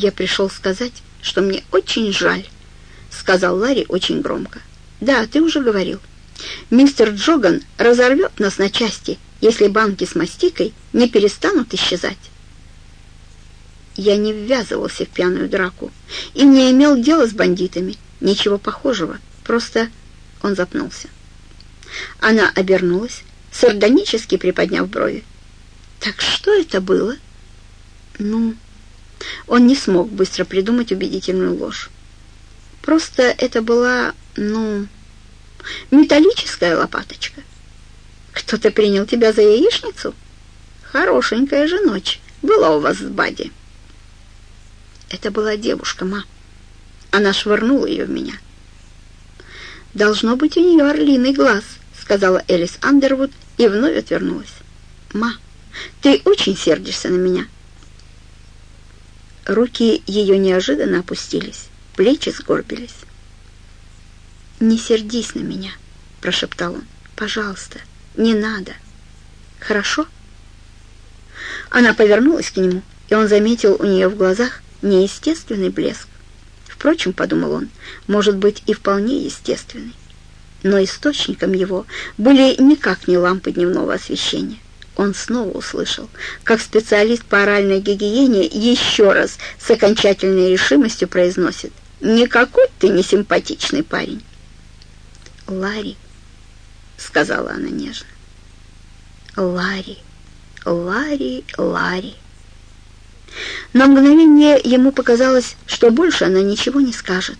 «Я пришел сказать, что мне очень жаль», — сказал Ларри очень громко. «Да, ты уже говорил. Мистер Джоган разорвет нас на части, если банки с мастикой не перестанут исчезать». Я не ввязывался в пьяную драку и не имел дела с бандитами. Ничего похожего, просто он запнулся. Она обернулась, сардонически приподняв брови. «Так что это было?» «Ну...» Он не смог быстро придумать убедительную ложь. «Просто это была, ну, металлическая лопаточка. Кто-то принял тебя за яичницу? Хорошенькая же ночь была у вас с Бади». «Это была девушка, ма. Она швырнула ее в меня». «Должно быть у нее орлиный глаз», — сказала Элис Андервуд и вновь отвернулась. «Ма, ты очень сердишься на меня». Руки ее неожиданно опустились, плечи сгорбились. «Не сердись на меня», — прошептал он. «Пожалуйста, не надо. Хорошо?» Она повернулась к нему, и он заметил у нее в глазах неестественный блеск. Впрочем, подумал он, может быть и вполне естественный. Но источником его были никак не лампы дневного освещения он снова услышал, как специалист по оральной гигиене еще раз с окончательной решимостью произносит «Никакой ты не симпатичный парень». «Ларри», — сказала она нежно, «Ларри, Ларри, Ларри». На мгновение ему показалось, что больше она ничего не скажет.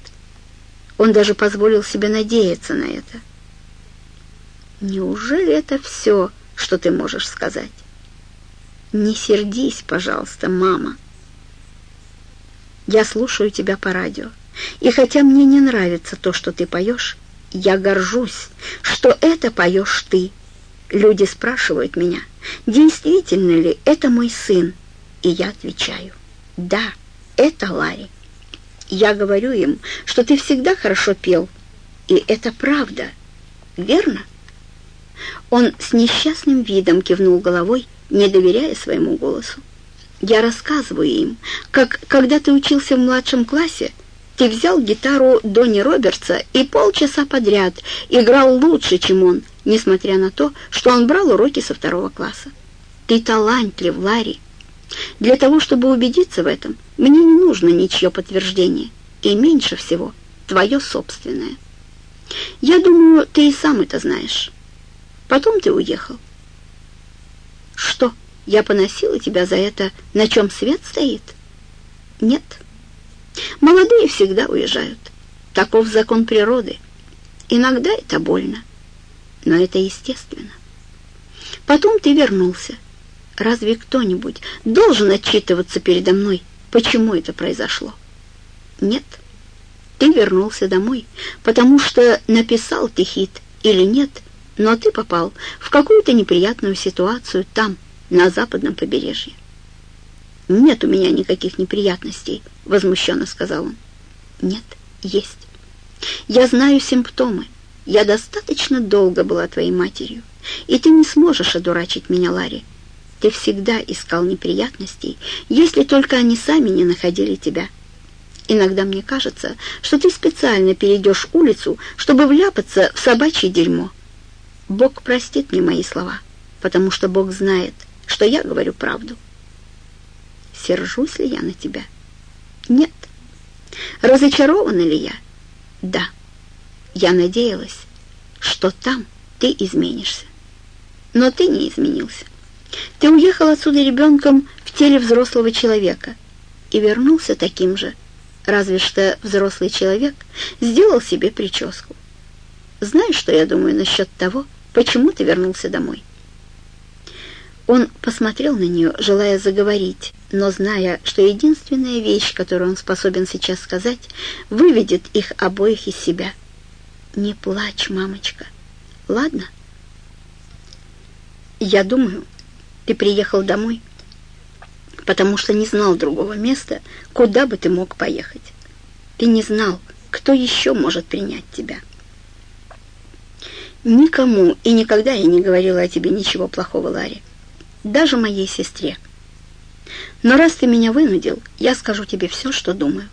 Он даже позволил себе надеяться на это. «Неужели это все?» Что ты можешь сказать. Не сердись, пожалуйста, мама. Я слушаю тебя по радио, и хотя мне не нравится то, что ты поешь, я горжусь, что это поешь ты. Люди спрашивают меня, действительно ли это мой сын, и я отвечаю, да, это Ларри. Я говорю им, что ты всегда хорошо пел, и это правда, верно? Он с несчастным видом кивнул головой, не доверяя своему голосу. «Я рассказываю им, как, когда ты учился в младшем классе, ты взял гитару Донни Робертса и полчаса подряд играл лучше, чем он, несмотря на то, что он брал уроки со второго класса. Ты талантлив, Ларри. Для того, чтобы убедиться в этом, мне не нужно ничье подтверждение, и меньше всего твое собственное. Я думаю, ты и сам это знаешь». Потом ты уехал. Что, я поносила тебя за это, на чем свет стоит? Нет. Молодые всегда уезжают. Таков закон природы. Иногда это больно, но это естественно. Потом ты вернулся. Разве кто-нибудь должен отчитываться передо мной, почему это произошло? Нет. Ты вернулся домой, потому что написал ты хит или нет – но ты попал в какую-то неприятную ситуацию там, на западном побережье. «Нет у меня никаких неприятностей», — возмущенно сказал он. «Нет, есть. Я знаю симптомы. Я достаточно долго была твоей матерью, и ты не сможешь одурачить меня, Ларри. Ты всегда искал неприятностей, если только они сами не находили тебя. Иногда мне кажется, что ты специально перейдешь улицу, чтобы вляпаться в собачье дерьмо. Бог простит мне мои слова, потому что Бог знает, что я говорю правду. Сержусь ли я на тебя? Нет. Разочарована ли я? Да. Я надеялась, что там ты изменишься. Но ты не изменился. Ты уехал отсюда ребенком в теле взрослого человека и вернулся таким же, разве что взрослый человек сделал себе прическу. Знаешь, что я думаю насчет того, Почему ты вернулся домой?» Он посмотрел на нее, желая заговорить, но зная, что единственная вещь, которую он способен сейчас сказать, выведет их обоих из себя. «Не плачь, мамочка. Ладно?» «Я думаю, ты приехал домой, потому что не знал другого места, куда бы ты мог поехать. Ты не знал, кто еще может принять тебя». Никому и никогда я не говорила о тебе ничего плохого, Ларри. Даже моей сестре. Но раз ты меня вынудил, я скажу тебе все, что думаю.